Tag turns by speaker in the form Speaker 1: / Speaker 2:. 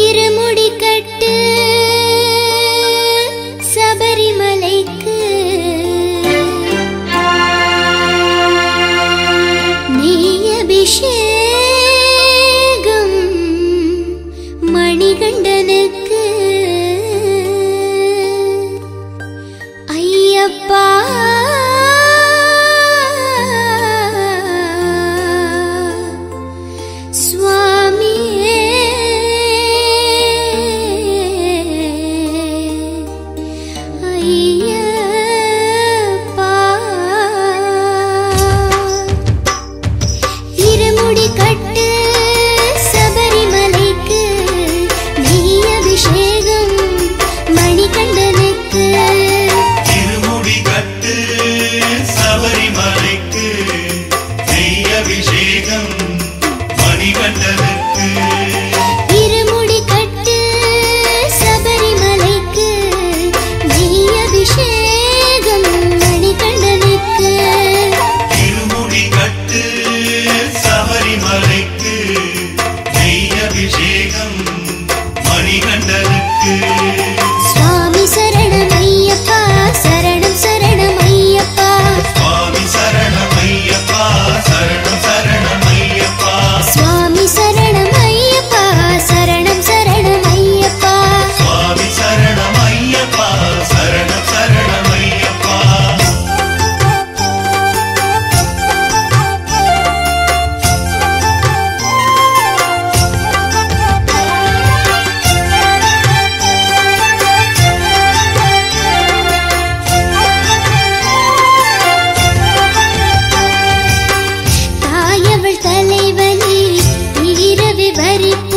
Speaker 1: இருமுடிக்கட்டு மணிகண்டனுக்கு தாயவள் தலைவலி தீரவி வரிப்பு